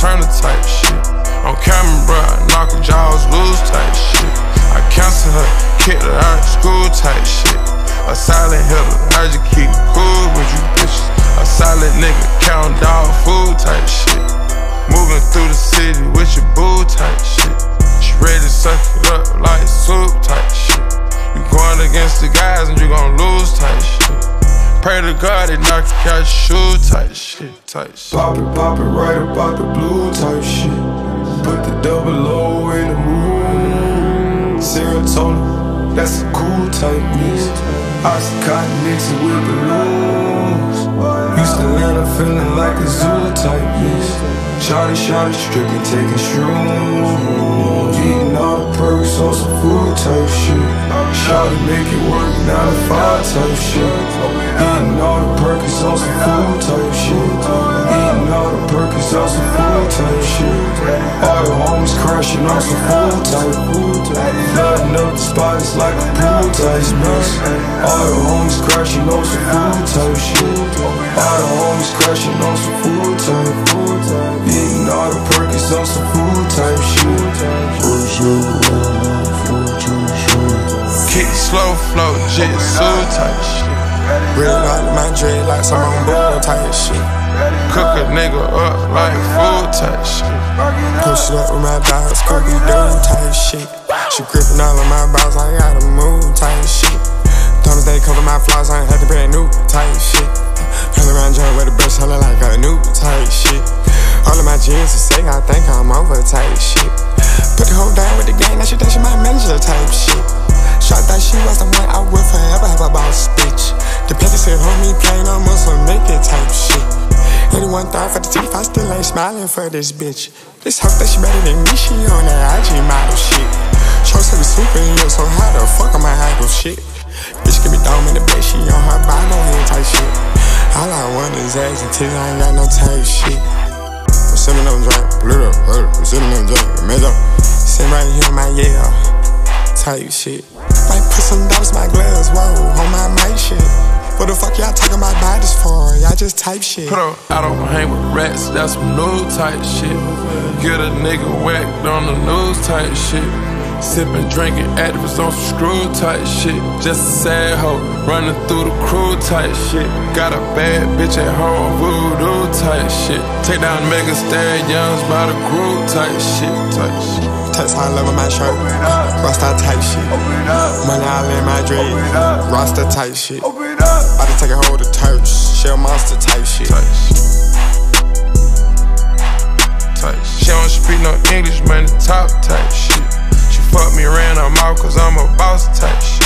Turner type shit. On camera, bro, knock her jaws loose type shit. I cancel her, kicked her out of school type shit. A silent hitter, I just keep cool with you bitches. A silent nigga, count dog food type shit. Moving through the city with your boo type shit. She ready to suck it Pray to God they knock your shoe type shit, type shit. Pop it, pop it right about the blue type shit. Put the double O in the room. Serotonin, that's a cool type mix. Oxycontin mixing with balloons. Houston, Atlanta feeling like a zoo type mix. Shotty, shotty, stripping, taking shrooms. Eating all the perks on some food type shit. Shotty make it work, nine to five type shit. Eating all the perks on some food type shit. Eating all the perks on some food type shit. All the homies crashing on some food type. Flooding up the spot, it's like a pool type mix. All the homies crashing on some food type shit. All the homies crashing on some food type. Eating all the perks on some food type shit. Kick slow flow, jet suit type like some bull type shit. Cook a nigga up like food type shit. Push it up with my dogs, cookie dough type shit. She gripping all of my balls, I gotta move type shit. Thomas they cover my flaws, I ain't had to brand new type shit. Run around joint with a brush, holler like a new type shit. All of my jeans are sick, I think I'm over type shit. Put the whole down with the gang, that she think she my manager type shit. Shot that she was the one I will 81 thought for the teeth, I still ain't smiling for this bitch. This hoe that she better than me, she on that IG model shit. Show said we superhero, so how the fuck am I idol shit? Bitch give me dome in the bed, she on her Bible head type shit. All I want is ass until I ain't got no type shit. I'm sipping on drink, blue up, I'm sipping on drink, mezzo. Sitting right here in my yeah, type shit. Might put some dollars in my gloves, whoa, on my mic shit. What the fuck y'all talking about bodies for? Y'all just type shit. Put out on hang with rats, that's some new type shit. Get a nigga whacked on the news type shit. Sipping, drinking, Actavis on some screw type shit. Just a sad hoe, running through the crew type shit. Got a bad bitch at home, voodoo type shit. Take down Mega Stallions by the group type shit, type shit. Text high level my shirt, Rasta type shit. Money all in my dread, Rasta type shit. Take a hold of turfs, shell monster type shit. She don't speak no English, man, top type shit. She fuck me around her mouth cause I'm a boss type shit.